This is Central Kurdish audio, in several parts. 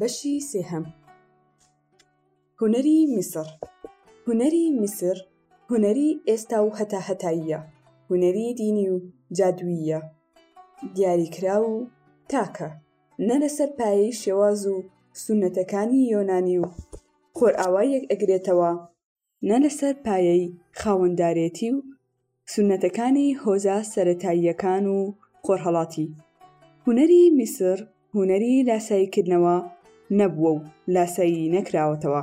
بەشی سێهەم هونەری میسر هونەری میسر هونەری ئێستا و هەتا هەتاییە هونەری دینی و جادوییە دیاریکرا و تاکە نە لەسەر پایەی شێواز و سونەتەکانی یۆنانی و خۆرئاوا یەک ئەگرێتەوە نە لەسەر پایەی خاوەندارێتی و سوننەتەکانی هۆزە سەرەتاییەکان و خۆرهەڵاتی هونەری میسر هونەری لاساییکردنەوە نەبووە و لاسایی نەکراوەتەوە،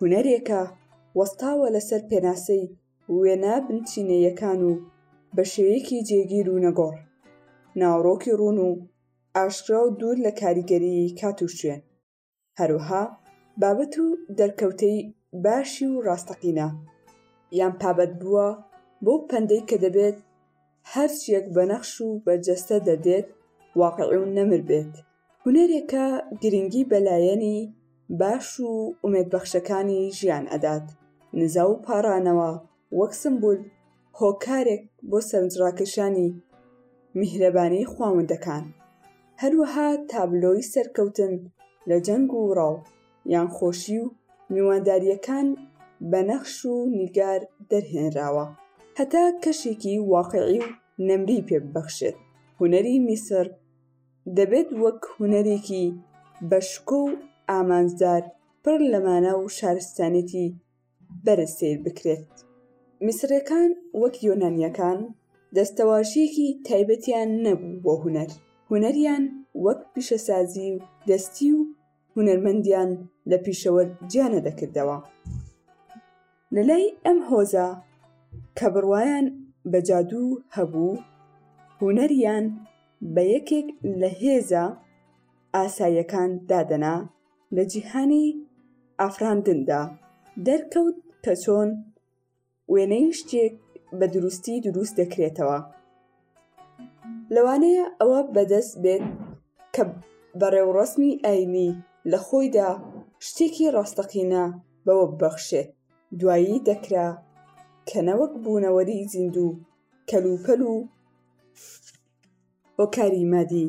هونەرێکە وەستاوە لەسەر پێناسەی وێنە بنچینەییەکان و بە شێوەیەکی جێگیر و نەگۆڕ، ناوەڕۆکی ڕوون و ئاشکرا و دوور لە کاریگەریی کات و شوێن. هەروەها بابەت و دەرکەوتەی باشی و ڕاستەقینە یان پابەت بووە بۆ پەندەی کە دەبێت هەرچیەک بە نەخش و بەرجەستە دەدێت واقعی و نەمر بێت هونەرێکە گرنگی بەلایەنی باش و ئومێدبەخشەکانی ژیان ئەدات نزا و پاڕانەوە وەک سمبول هۆکارێک بۆ سەرنجڕاکێشانی میهرەبانی خواوەندەکان هەروەها تابلۆی سەرکەوتن لە جەنگ و ڕاو یان خۆشی و میوانداریەکان بە نەخش و نیگار دەرهێنراوە هەتا کەشێکی واقعی و نەمری پێ ببەخشێت هونەری میسر دەبێت وەک هونەرێکی بە شکۆ و ئامانجدار پڕ لە مانا و شارستانێتی بەرز سەیر بکرێت میسرەکان وەک یۆنانیەکان دەستەواشیەکی تایبەتیان نەبوو بۆ هوەر هوەریان وەک پیشەسازی و دەستی و هونەرمەندیان لە پیشەوە جیانە دەکردەوە لە لای ئەم هۆزە کە بڕواان بە جادوو هەبوو هوەریان بە یەکێک لە هێزە ئاساییەکان دادەنا لە جیهانی ئافراندندا دەرکەوت کە چۆن وێنەی شتێک بە دروستی دروست دەکرێتەوە لەوانەیە ئەوە بەدەست بێت کە بەڕێوڕسمی ئاینی لە خۆیدا شتێکی ڕاستەقینە بەوە ببەخشێت دوایی دەکرا کە نەوەک بوونەوەری زیندوو کەلوپەل و هۆکاری مادی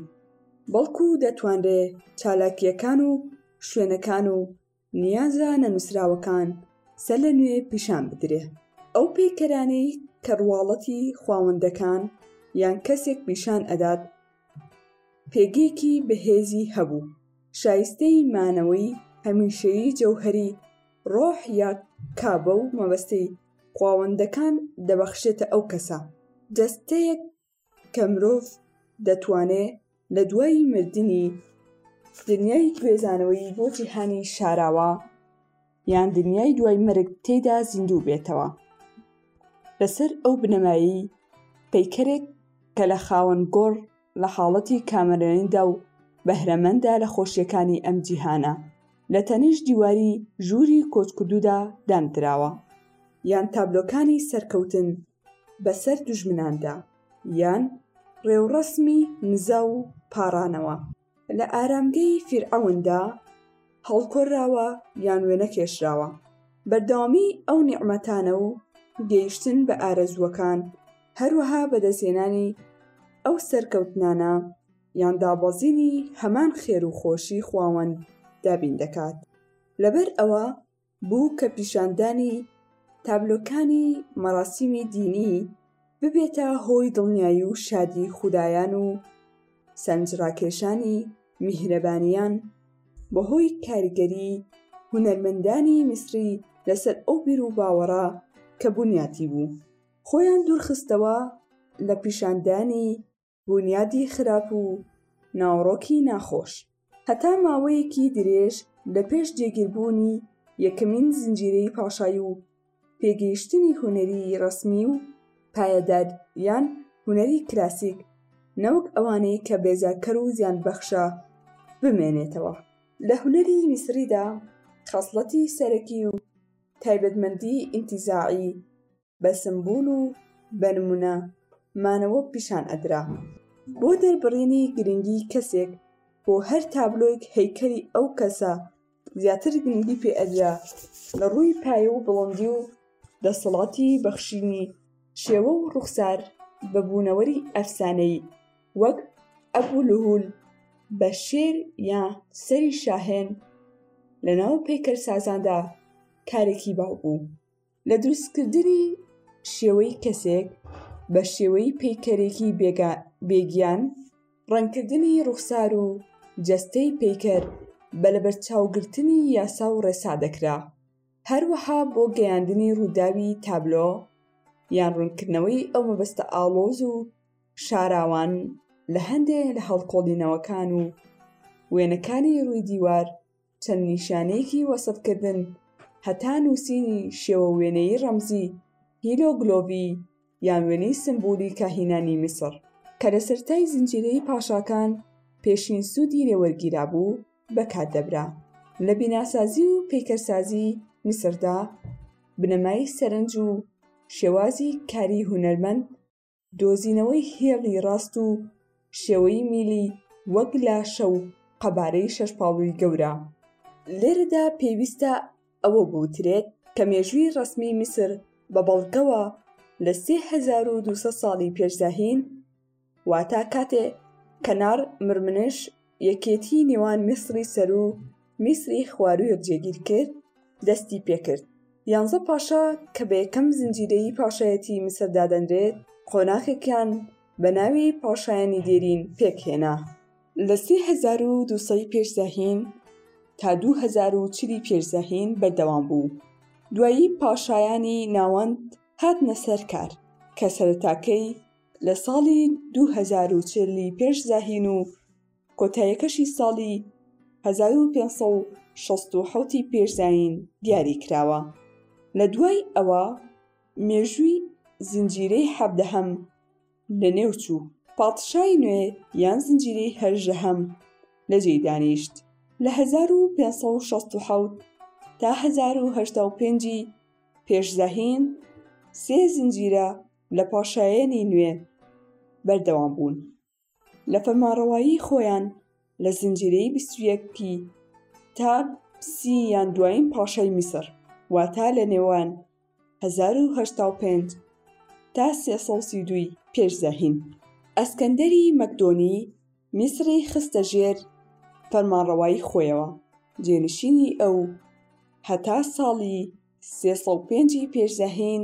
بەڵکو دەتوانرێ چالاکییەکان و شوێنەکان و نیازە نەنووسراوەکان سەر لە نوێ پیشان بدرێ ئەو پەیکەرانەی کە ڕواڵەتی خواوەندەکان یان کەسێک پیشان ئەدات پێگەیەکی بەهێزی هەبوو شایستەی مانەوەی هەمیشەیی جەوهری ڕۆح یا کابە و مەبەستەی خواوەندەکان دەبەخشێتە ئەو کەسە جەستەیەک کە مرۆڤ دەتوانێ لە دوایی مردنی دنیای گوێزانەوەی بۆ جیهانی شاراوە یان دنیای دوای مەرگ تێدا زیندوو بێتەوە لەسەر ئەو بنەمایی پەیکەرێک کە لە خاوەن گۆڕ لە حاڵەتی کامەرێندا و بەهرەمەندا لە خۆشیەکانی ئەم جیهانە لە تەنیش دیواری ژووری کۆچکردودا داندراوە یان تابلۆکانی سەرکەوتن بەسەر دوژمناندا یان ڕێوڕەسمی نزا و پاڕانەوە لە ئارامگەی فیرعەوندا هەڵکۆرراوە یان وێنەکێشراوە، بەردەوامیی ئەو نیعمەتانە و گەیشتن بە ئارەزووەکان، هەروەها بەدەستهێنانی ئەو سەرکەوتنانە یان دابەزینی هەمان خێر و خۆشی خواوەند دابین دەکات، لەبەر ئەوە، بوو کە پیشاندانی تابلۆکانی مەراسیمی دینی ببێتە هۆی دڵنیایی و شادی خودایان و سەرنجڕاکێشانی میهرەبانیان بەهۆی کاریگەری هونەرمەندانی میسری لەسەر ئەو بیر و باوەڕە کە بونیاتی بوو خۆیان دوورخستەوە لە پیشاندانی بونیادی خراپ و ناوەڕۆکی ناخۆش، هەتا ماوەیەکی درێژ لە پێش جێگیربوونی یەکەمین زنجیرەی پاشای و پێگەیشتنی هونەری ڕەسمی و پایەدار یان هونەری کلاسیک نەوەک ئەوانەی کە بێزارکەر و زیانبەخشە بمێنێتەوە. لە هونەری میسریدا خەسڵەتی سەرەکی و تایبەتمەندی ئینتیزاعی بە سمبول و بە نمونە مانەوە پیشان ئەدرا بۆ دەربڕینی گرنگی کەسێک بۆ هەر تابلۆیک هەیکەری ئەو کەسە زیاتر گرنگی پێ ئەدرا لە ڕووی پایە و بڵندی و دەسەڵاتی بەخشینی شێوە و ڕوخسار بە بوونەوەری ئەفسانەی وەک ئەبوو لهول بە شێر یا سەری شاهێن لە ناو پەیکەرسازاندا کارێکی باو بوو لە دروستکردنی شێوەی کەسێک بە شێوەی پیکەرێکی بێگیان ڕەنکردنی ڕوخسار و جەستەی پیکەر بە لەبەرچاوگرتنی یاسا و ڕێسا دەکرا هەروەها بۆ گەیاندنی ڕووداوی تابلۆ یان ڕوونکردنەوەی ئەو مەبەستە ئاڵۆز و شاراوان لە هەندێک لە هەڵکۆڵینەوەکان و وێنەکانی ڕووی دیوار چەند نیشانەیەکی وەسفکردن هەتا نووسینی شێوە وێنەیی ڕەمزی، هیرۆگلۆڤی، یان وێنەی سمبولی کاهینانی میسڕ، کە لە سەرەتای زنجیرەی پاشاکان پێشین سوودی لێ وەرگیرابوو، بەکار دەبرا. لە بیناسازی و پەیکەرسازی میسڕدا بنەمای سەرنج و شێوازی کاری هونەرمەند دۆزینەوەی هێڵی ڕاست و شێوەی میلی وەک لاشە و قەبارەی شەش پاڵووی گەورە لێرەدا پێویستە ئەوە بوترێت کە مێژووی ڕسمی میسر بە بەڵگەوە لە 3200 ساڵی پێشزاهین واتا کاتێ کەنار مرمنش یەکێتیی نێوان میسری سەروو و میسری خواروویەک جێگیر کرد، دەستی پێ کرد. یانزە پاشا کە بە یەکەم زنجیرەیی پاشایەتیی میسر دادەنرێت، قۆناخێکیان بە ناوی پاشایانی دێرین پێک هێنا. لە سێ هەزار و دوو سەی پێش زایین تا دوو هەزار و چل ی پێش زایین بەردەوام بوو. دوایی پاشایانی ناوەند هاتنە سەر کار کە سەرەتاکەی، لە ساڵی دوو هەزار و چلی پێش زاهین و کۆتایەکەشی ساڵی هەزار و پێنج سەد و شەست و حەوت پێش زایین دیاری کراوە لە دوای ئەوە مێژووی زنجیرەی حەڤدەهەم لە نێو چوو پادشای نوێ یان زنجیرەی هەژدەهەم لە جێی دانیشت لە هەزار و پێنج سەد و شەست و حەوت تا هەزار و هەشتا و پێنجی پێش زاهین سێ زنجیرە لە پاشایانی نوێ بەردەوام بوون لە فەرمانڕەوایی خۆیان لە زنجیرەی بیستویەکی تا سی یان دوایین پاشای میسر واتا لە نێوان 1950 تا 332 پێش زەهین ئەسکەندەری مەکدۆنی میسری خستە ژێر فەرمانڕەوایی خۆیەوە جێنشینی ئەو هەتا ساڵی 305 پێش زەهین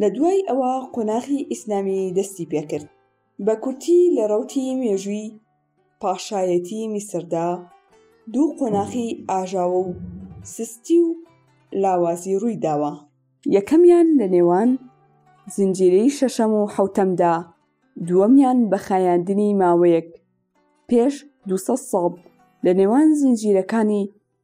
لە دوای ئەوە قۆناغی ئیسلامی دەستی پێکرد بە کورتی لە ڕەوتی مێژووی پاشایەتی میسردا دوو قۆناغی ئاژاوە و سستی و لاوازی ڕووی داوە یەکەمیان لە نێوان زنجیرەی شەشەم و حەوتەمدا دووەمیان بە خایاندنی ماوەیەک پێش دوو سەد ساڵ لە نێوان زنجیرەکانی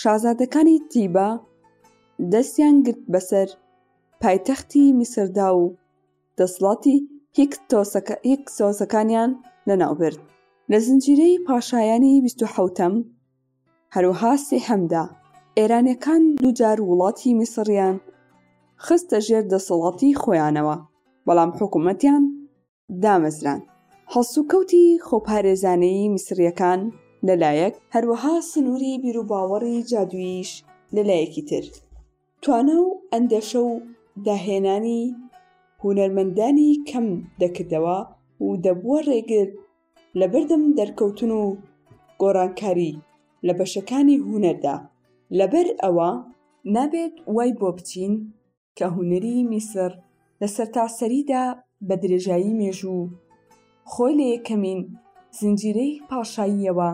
شازادەکانی تیبا دەستیان گرت بەسەر پایتەختی میسردا و دەسڵاتی هیکسۆسەکانیان لەناوبرد لە زنجیرەی پاشایانی بیست و حەوتەم هەروەها سێهەمدا. ئێرانیەکان دووجار وڵاتی میسریان خستە ژێر دەسەڵاتی خۆیانەوە بەڵام حکومەتیان دامەزران هەڵسوکەوتی خۆپارێزانەیی میسریەکان لەلایەک هەروەها سنووری بیروباوەڕی جادوویش لەلایەکی تر توانا و ئەندێشە و داهێنانی هونەرمەندانی کەم دەکردەوە و دەبووە ڕێگر لەبەردەم دەرکەوتن و گۆڕانکاری لە بەشەکانی هونەردا لەبەر ئەوە نابێت وای بۆ بچین کە هونەری میسر لە سەرتاسەریدا بە درێژایی مێژوو خۆی لە یەکەمین زنجیرەی پاشاییەوە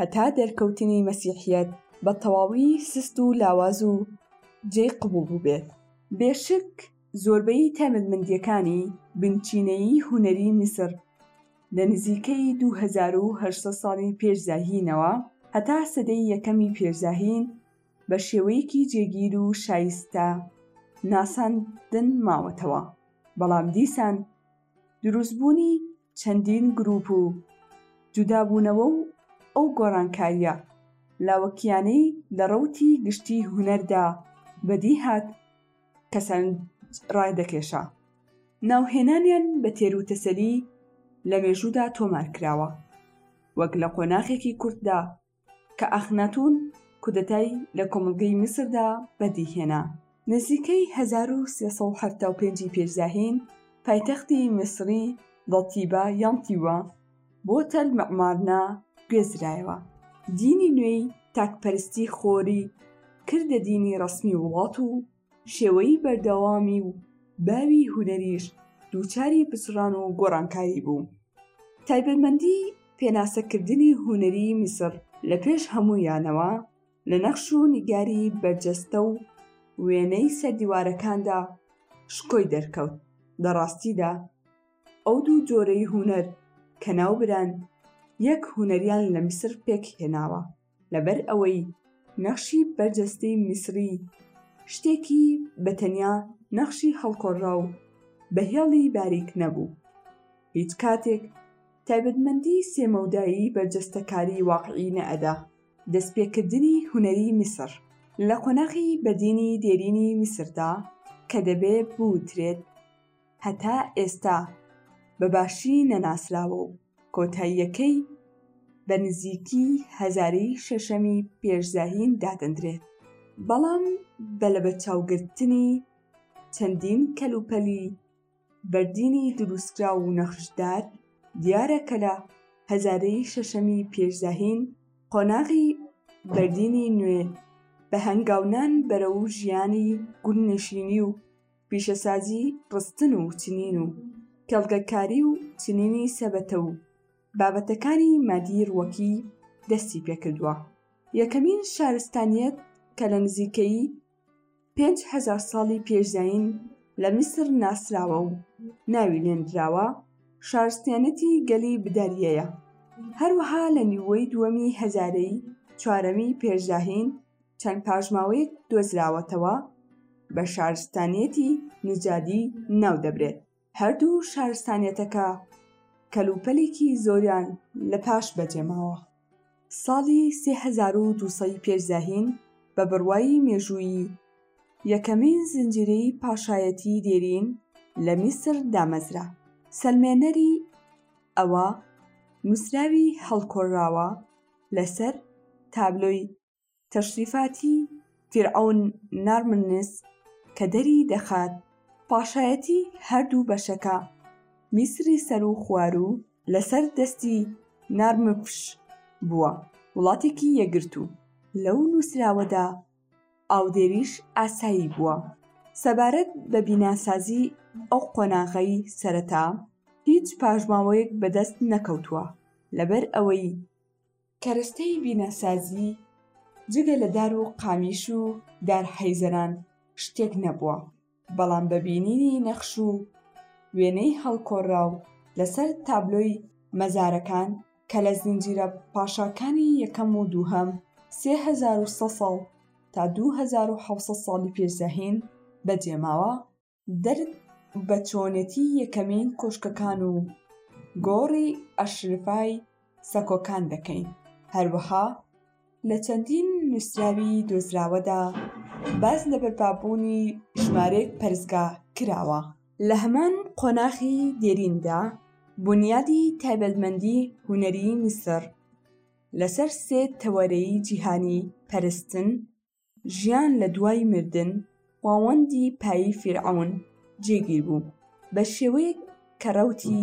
هەتا دەرکەوتنی مەسیحیەت بە تەواوی سست و لاواز و جێی قبوڵ بووبێت بێشک زۆربەی تایبەتمەندییەکانی بنچینەیی هونەری میسر لە نزیکەی دوو هەزار و هەشت سەد ساڵی پێش زاهینەوە هەتا سەدەی یەکەمی پێش زاهین بە شێوەیەکی جێگیر و شایستە ناساندن ماوەتەوە، بەڵام دیسان دروستبوونی چەندین گروپ و جودابوونەوە و ئەو گۆڕانکارییە لاوەکییانەی لە ڕەوتی گشتی هونەردا بەدیهات کە سەرنج ڕادەکێشا، ناوهێنانیان بە تێروتەسەلی لە مێژوودا تۆمارکراوە، وەک لە قۆناخێکی کورتدا کە ئەخناتوون کودەتای لە کۆمەڵگەی میسردا بەدیهێنا. نزیکەی هەزار و سێ سەد و حەفتا و پێنج ی پێش زاهین پایتەختی میسری ضتیبە یان تیوە بۆ تەل مەعمارنا گوێزرایەوە. دینی نوێی تاکپەرستی خۆری کردە دینی ڕەسمی وڵات و شێوەی بەردەوامی و باوی هونەریش دووچاری پچڕان و گۆڕانکاری بوو. تایبەتمەندی پێناسەکردنی هونەری میسڕ لە پێش هەموویانەوە لە نەخش و نیگاری بەرجەستە و وێنەی سەر دیوارەکاندا شکۆی دەرکەوت، لە ڕاستیدا ئەو دوو جۆرەی هونەر کە ناوبران یەک هونەریان لە میسڕ پێکهێناوە. لەبەر ئەوەی نەخشی بەرجەستەی میسری شتێکی بە تەنیا نەخشی هەڵکۆڵراو و بە هێڵی باریک نەبوو، هیچ کاتێک تایبەتمەندی سێ مەودایی بەرجەستەکاری واقعی نەئەدا. دەستپێکردنی هونەری میسر لە قۆناغی بەدینی دێرینی میسردا کە دەبێ بوترێت، هەتا ئێستا بە باشی نەناسراوە و کۆتاییەکەی بە نزیکی هەزارەی شەشەمی پێش زایین دادەندرێت بەڵام بە لەبەرچاوگرتنی چەندین کەلوپەلی بەردینی دروستکرا و نەخشدار دیارە کە لە هەزارەی شەشەمی پێش زایین قۆناغی بەردینی نوێ بە هەنگاونان بەرەو ژیانی گوندنشینی و پیشەسازی ڕستن و چنین و کێڵگەکاری و چنینی سەبەتە و بابەتەکانی مادی ڕوەکی دەستی پێکردووە یەکەمین شارستانیەت کە لە نزیکەی 5هزار ساڵی پێشزین لە میسر ناسراوە و ناوی لێنراوە شارستانەتی گەلی بداریەیە هەروەها لە نیوەی دووەمی هەزارەی چوارەمی پێشداهین چەند پاشماوەیەک دۆزراوەتەوە بە شارستانیەتی نوجادی ناو دەبرێت هەردوو شارستانیەتەکە کەلوپەلێکی زۆریان لە پاش بەجێماوە ساڵی 3200 پێش زاهین بە بڕوای مێژوویی یەکەمین زنجیرەی پاشایەتی دێرین لە میسر دامەزرا سەلمێنەری ئەوە نووسراوی هەڵکۆراوە لەسەر تابلۆی تەشریفاتی فیرعەون نارمنس کە دەری دەخات پاشایەتی هەردوو بەشەکە میسری سەر و خوارو لەسەر دەستی نارمفش بووە وڵاتێکی یەکگرتوو لەو نووسراوەدا ئاودێریش ئاسایی بووە سەبارەت بە بیناسازی ئەو قۆناغەی سەرەتا هیچ پاژماوەیەک بەدەست نەکەوتووە لەبەر ئەوەی کەرەستەی بیناسازی جگە لە دار و قامیش و دار حەیزەران شتێک نەبووە، بەڵام بە بینینی نەخش و وێنەی هەڵکۆرراو لەسەر تابلۆی مەزارەکان کە لە زنجیرە پاشاکانی یەکەم و دووهەم سێ هەزار و سەد ساڵ تا دوو هەزار و حەوت سەد ساڵی پێش زایین بەجێماوە، درد بە چۆنێتی یەکەمین کۆشکەکان و گۆڕی ئەشرفای سەکۆکان دەکەین هەروەها لە چەندین نووسراوی دۆزراوەدا باس لە بەرپابوونی ژمارەیەک پەرستگا کراوە لە هەمان قۆناخی دێریندا بونیادی تایبەتمەندی هونەری میسر لەسەر سێ تەوەرەی جیهانی پەرستن ژیان لە دوای مردن خواوەندی پایی فیرعەون جێگیر بوو بە شێوەیەک کە ڕەوتی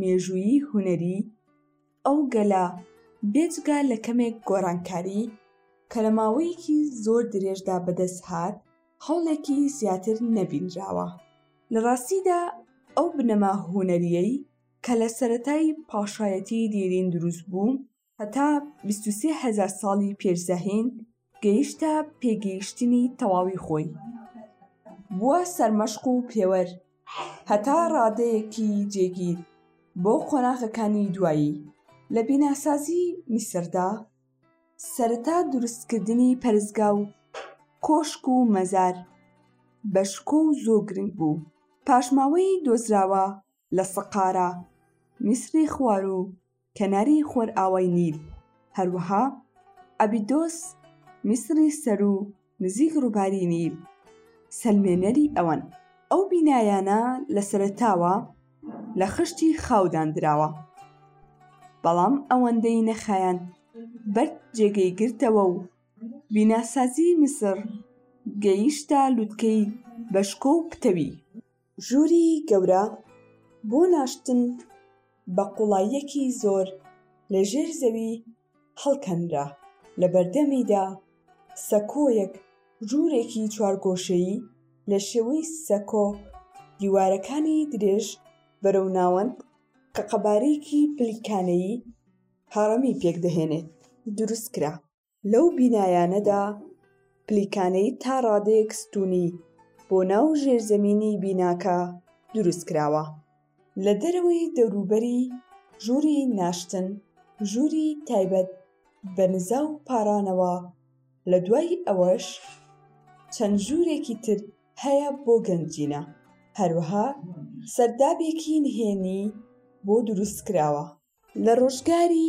مێژوویی هونەری ئەو گەلە بێجگە لە کەمێک گۆڕانکاری کە لە ماوەیەکی زۆر درێژدا بەدەست هات هەوڵێکی زیاتر نەبینراوە لە ڕاستیدا ئەو بنەما هونەریەی کە لە سەتای پاشایەتی دیرین دروست بوو هەتا بیست و سێ هەزار ساڵی پێش زەهین گەیشتە پێگەیشتنی تەواوی خۆی بووە سەرمەشق و پێوەر هەتا ڕادەیەکی جێگیر بۆ قۆناغەکانی دوایی لە بیناسازی میسردا سەرەتا دروستکردنی پەرستگا و کۆشک و مەزار بە شکۆ و زۆر گرنگ بوو پاشماوەی دۆزراوە لە سەقارە، میسری خوار و کەناری خۆرئاوای نیل، هەروەها ئەبیدۆس، میسری سەروو نزیک ڕووباری نیل، سەلمێنەری ئەوەن. ئەو بینایانە لە سەرەتاوە لە خشتی خاو داندراوە، بەڵام ئەوەندەی نەخایاند بەرد جێگەی گرتەوە و بیناسازی میسر گەیشتە لوتکەی بەشکۆ و پتەوی. ژووری گەورە بۆ ناشتن بە قوڵاییەکی زۆر لە ژێر زەوی هەڵکەنرا، لە بەردەمیدا سەکۆیەک ژوورێکی چوارگۆشەیی لە شێوەی سەکۆ دیوارەکانی درێژ بەرەو ناوەند کە قەبارەیەکی پلیکانەیی هەڕەمی پێکدەهێنێت دروستکرا. لەو بینایانەدا پلیکانەی تا ڕادەیەک ستونی بۆ ناو ژێرزەمینی بیناکە دروست کراوە. لە دەرەوەی دەوروبەری ژووری ناشتن ژووری تایبەت بە نزا و پارانەوە لە دوای ئەوەش چەند ژوورێکی تر هەیە بۆ گەنجینە هەروەها سەردابێکی نهێنی بۆ دروست کراوە. لە ڕۆژگاری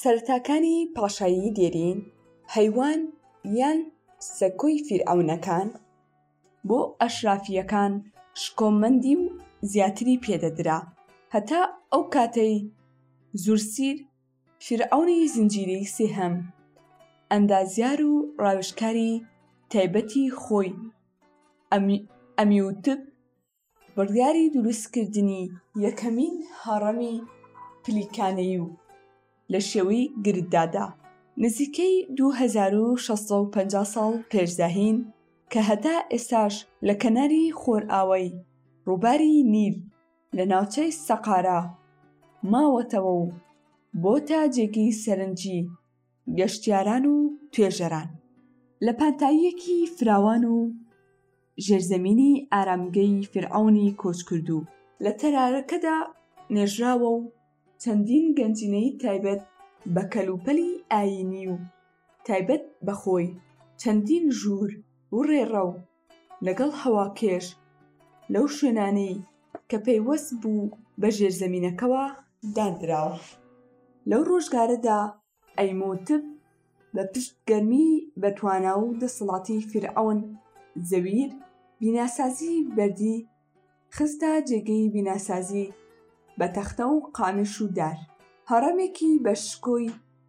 سەرەتاکانی پاشایی دێرین هەیوان یان سەکۆی فیرعەونەکان بۆ ئەشرافییەکان شکۆمەندی و زیاتری پێدەدرا هەتا ئەو کاتەی زورسیر فیرعەونی زنجیرەی سێهەم ئەندازیار و ڕاوێژکاری تایبەتی خۆی ئەمیوتب بڕیاری دروستکردنی یەکەمین هەڕەمی پلیکانێی و لە شێوەی گرددادا نزیکەی 2650 ساڵ پێش زاهین کە هەتا ئێستاش لە کەناری خۆرئاوای ڕووباری نیل لە ناوچەی سەقارە ماوەتەوە و بۆتە جێگەی سەرنجی گەشتیاران و توێژەران لە پانتاییەکی فراوان و ژێرزەمینی ئارامگەی فیرعەونی کۆچکردوو لە تەرارەکەدا نێژراوە و چەندین گەنجینەی تایبەت بە کەلوپەلی ئایینی و تایبەت بە خۆی، چەندین ژوور و ڕێڕەو لەگەڵ هەواکێش لەو شوێنانەی کە پەیوەست بوو بە ژێرزەمینەکەوە داندراوە لەو ڕۆژگارەدا ئەیمۆتب بە پشت گەرمی بەتوانا و دەسەڵاتی فرعون زەویر بیناسازی بەردی خستە جێگەی بیناسازی بە تەختە و قامیش و دار، هەڕەمێکی بە شکۆی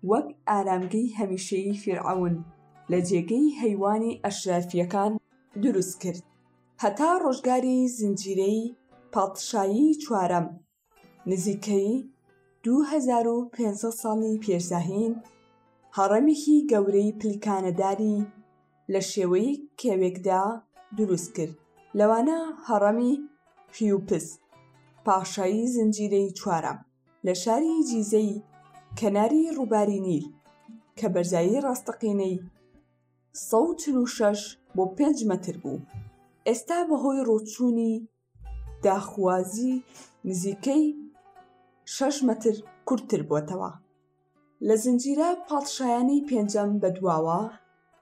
وەک ئارامگەی هەمیشەیی فیرعەون لە جێگەی هەیوانی ئەشرافییەکان دروست کرد، هەتا ڕۆژگاری زنجیرەیی پادشایی چوارەم نزیکەی 2500 ساڵی پێش زایین هەڕەمێکی گەورەی پلکانەداری لە شێوەی کێوێکدا دروست کرد، لەوانە هەڕەمی خیوپس، پاشایی زنجیرەی چوارەم، لە شاری جیزەی کەناری ڕووباری نیل، کە بەرزایی ڕاستەقینەی ١٤٦ بۆ ٥ مەتر بوو، ئێستا بەهۆی ڕووچوونی داخوازی نزیکەی شەش مەتر کورتتر بۆتەوە لە زنجیرە پادشایانی پێنجەم بەدواوە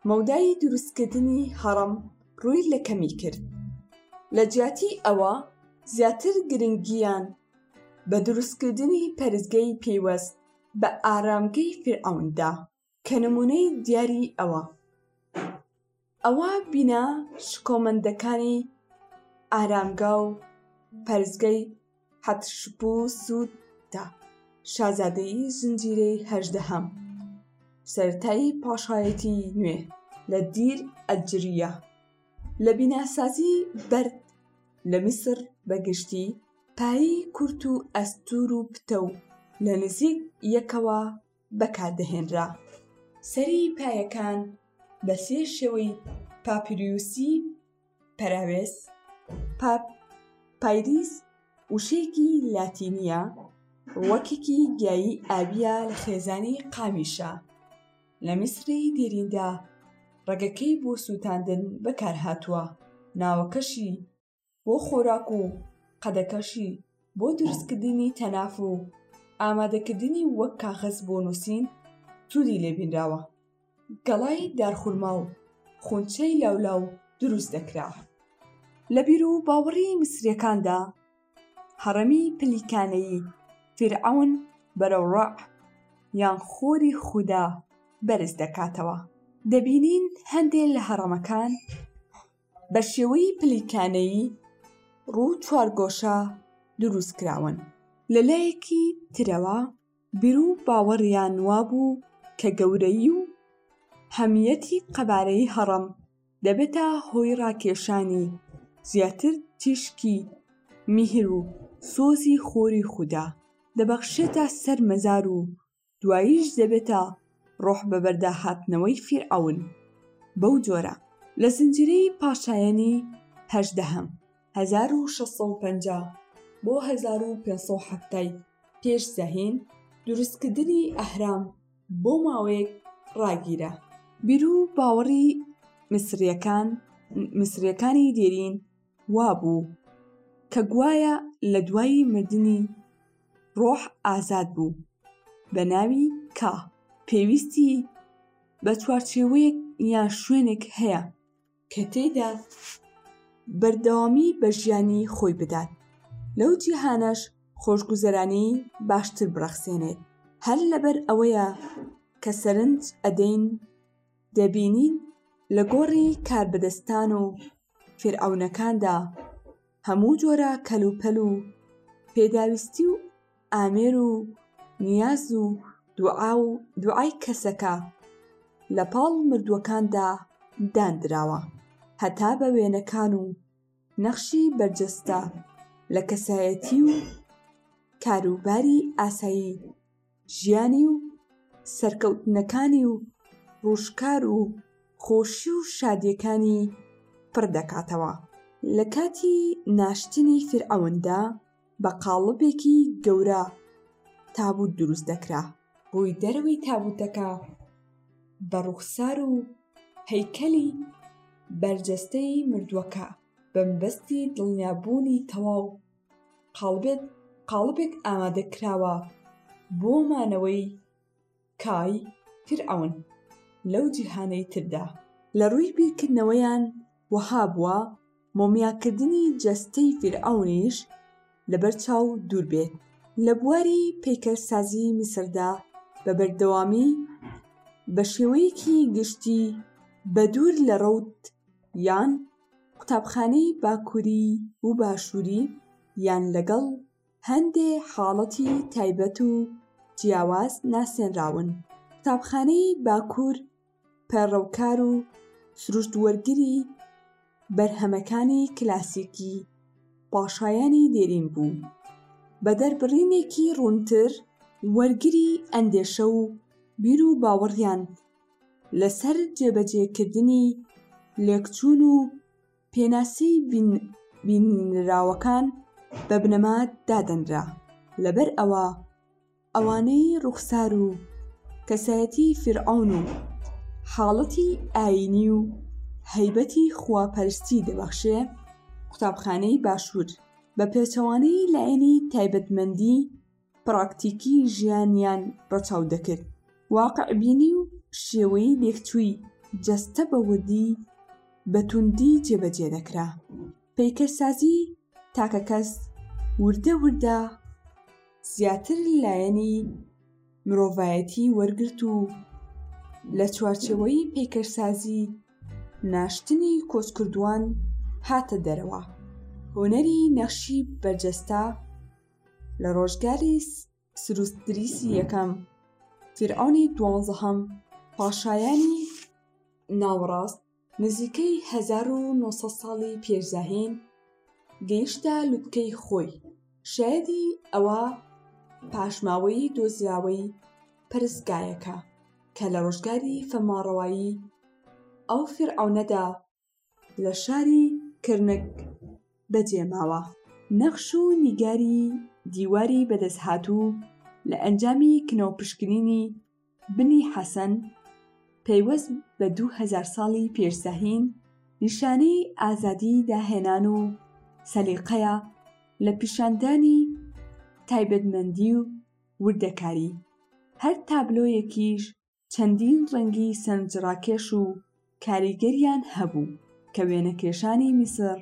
مەودای دروستکردنی هەڕەم ڕووی لە کەمی کرد لە جیاتی ئەوە زیاتر گرنگیان بە دروستکردنی پەرزگەی پەیوەست بە ئارامگەی فرعوندا کە نموونەی دیاری ئەوە ئەوە بینا شکۆمەندەکانی ئارامگا و پەرستگەی حەتشپوسوتە، شازادەی زنجیرەی هەژدەهەم، سەرەتای پاشایەتی نوێ لە دیر ئەلجریە، لە بیناسازی بەرد لە میسر بە گشتی، پایی کورت و ئەستوور و پتەو لە نزیک یەکەوە، بەکاردەهێنرا. سەری پایەکان بە سێ شێوەی پاپیریوسی پەراوێز، پاپایریس، وشەیەکی لاتینییە، ڕووەکێکی گیایی ئاوییە لە خێزانی قامیشە، لە میسری دێریندا ڕەگەکەی بۆ سووتاندن بەکارهاتووە، ناوەکەشی بۆ خۆراک و قەدەکەشی بۆ دروستکردنی تەناف و ئامادەکردنی وەک کاغەز بۆ نووسین توودی لێبینراوە گەڵای دارخورما و خونچەی لاولاو دروست دەکراوە لە بیر و باوەڕی میسرەکاندا هەڕەمی پلیکانەیی فرعون بەرەو ڕع یان خۆری خودا بەرز دەکاتەوە دەبینین هەندێک لە هەڕەمەکان بە شێوەی پلیکانەیی ڕوو چوارگۆشە دروستکراون، لە لایەکی ترەوە بیر و باوەڕیان وابوو کە گەورەیی و هەمییەتی قەبارەی هەڕەم دەبێتە هۆی ڕاکێشانی زیاتر تیشکی میهر و سۆزی خۆری خودا دەبەخشێتە سەر مەزار و دواییش دەبێتە ڕۆح بە بەرداهاتنەوەی فیرعەون بەو جۆرە لە زنجیرەی پاشایانی هەژدەهەم 1650-1570 ی پێش زەهین دروستکردنی ئەهرام بۆ ماوەیەک ڕاگیرا بیرو باوەڕی میسریەکان میسریەکانی دێرین وابوو کە گوایە لە دوای مردنی. ڕۆح ئازاد بوو بە ناوی کا پێویستی بە چوارچێوەیەک یان شوێنێک هەیە کە تێیدا بەردەوامی بە ژیانی خۆی بدات لەو جیهانەش خۆشگوزەرانی باشتر بڕەخسێنێت هەر لەبەر ئەوەیە کە سەرنج ئەدەین دەبینین لە گۆڕی کاربەدەستان و فیرعەونەکاندا هەموو جۆرە کەلوپەل و پێداویستی و ئامێر و نیاز و دوعا و دوعای کەسەکە لە پاڵ مردووەکاندا داندراوە هەتا بە وێنەکان و نەخشی بەرجەستە لە کەسایەتی و کاروباری ئاسایی ژیانی و سەرکەوتنەکانی و ڕوشکار و خۆشی و شادیەکانی پڕ دەکاتەوە. لە کاتی ناشتنی فیرعەوندا بە قاڵبێکی گەورە تابوت دروست دەکرا. ڕووی دەرەوەی تابوتەکە بە ڕوخسار و هەیکەلی بەرجەستەی مردوەکە بەمەبەستی دڵنیابوونی تەواو قاڵبێت قاڵبێک ئامادە کراوە بۆ مانەوەی کای فرعون لەو جیهانەی تردا لە ڕووی بیرکردنەوەیان وەها بووە مۆمیاکردنی جەستەی فیرعەونیش لەبەر چاو دوور بێت لە بواری پەیکەرسازی میسردا بە بەردەوامی بە شێوەیەکی گشتی بە دوور لە ڕەوت یان قوتابخانەی باکوری و باشوری یان لەگەڵ هەندێ حاڵەتی تایبەت و جیاواز ناسێنراون قوتابخانەی باکور پەرەوکار و سروشت وەرگری بەرهەمەکانی کلاسیکی پاشایانی دێرین بوو بە دەربڕینێکی ڕونتر وەرگری ئەندێشە و بیرو باوەڕیان لەسەر جێبەجێکردنی لێکچوون و پێناسی بینراوەکان بە بنەما دادەنرا، لەبەر ئەوە ئەوانەی ڕوخسار و کەسایەتی فیرعەون و حاڵەتی ئایینی و هەیبەتی خواپەرستی دەبەخشێ، قوتابخانەی باشوور بە پێچەوانەی لایەنی تایبەتمەندی، پراکتیکی ژیانیان ڕەچاو دەکرد واقعبینی و شێوەی لێکچووی جەستە بە وردی بە توندی جێبەجێ دەکرا پەیکەرسازی تاکەکەس وردە وردە زیاتر لایەنی مرۆڤایەتی وەرگرت و لە چوارچەوەی پەیکەرسازی ناشتنی کۆچکردووان هاتە دەرەوە هۆنەری نەخشی بەرجەستە لە ڕۆژگاری سروستریسی یەکەم فرعۆنی دوانزەهەم پاشایانی ناوەڕاست نزیکەی 1900 ساڵی پێشزاهین گەیشتە لوتکەی خۆی شایدی ئەوە پاشماوەی دۆزراوەی پەرستگایەکە کە لە ڕۆژگاری فەماڕەوایی ئەو فرعونەدا لە شاری کرنک بەجێ ماوە نەخش و نیگاری دیواری بەدەستهاتوو لە ئەنجامی کنەوە پشکنینی بنی حەسەن پەیوەست بە دوهزار ساڵی پێشزەهین نیشانەی ئازادی داهێنان و سەلیقەیە لە پیشاندانی تایبەتمەندی و وردەکاری هەر تابلۆیەکیش چەندین ڕەنگی سەرنجڕاکێش و کاریگەریان هەبوو کە وێنەکێشانی میسر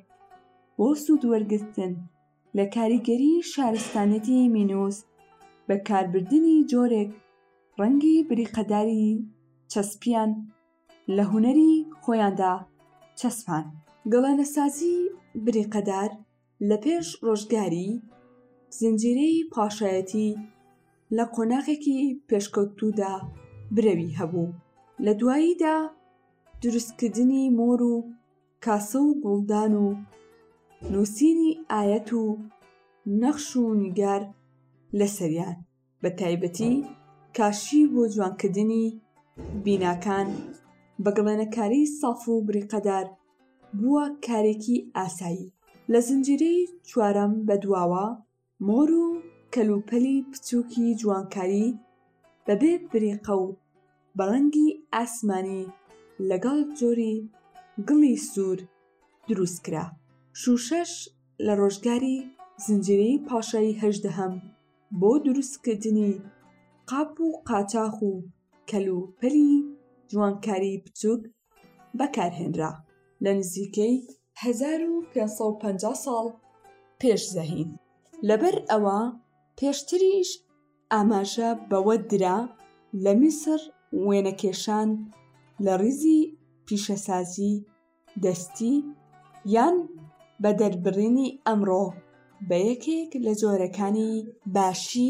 بۆ سوودوەرگرتن لە کاریگەری شارستانیەتی مینوس بەکاربردنی جۆرێک ڕەنگی بریقەداری چەسپیان لە هونەری خۆیاندا چەسپان. گڵێنەسازی بریقەدار لە پێش ڕۆژگاری زنجیرەی پاشایەتی لە قۆناغێکی پێشکەوتوودا برەوی هەبوو لە دواییدا دروستکردنی مۆر و کاسە و گوڵدان و نووسینی ئایەت و نەخش و نیگار لەسەریان بە تایبەتی کاشی بۆ جوانکردنی بیناکان بەگەڵێنەکاری ساف و بریقەدار بووە کارێکی ئاسایی لە زنجیرەی چوارەم بەدواوە مۆر و کەلوپەلی بچووکی جوانکاری بەبێ بریقە و بەڕەنگی ئاسمانی لەگەڵ جۆری گڵی سوور دروستکرا شووشەش لە ڕۆژگاری زنجیرەی پاشای هەژدەهەم بۆ دروستکردنی قاپ و قاچاخ و کەل و پەلی جوانکاری بچووک بەکارهێنرا لە نزیکەی 1550 ساڵ پێش زەهین، لەبەر ئەوە پێشتریش ئاماژە بەوە درا لە میسر وێنەکێشان لە ڕیزی پیشەسازی دەستی یان بە دەربڕینی ئەمڕۆ بە یەکێک لە جۆرەکانی باشی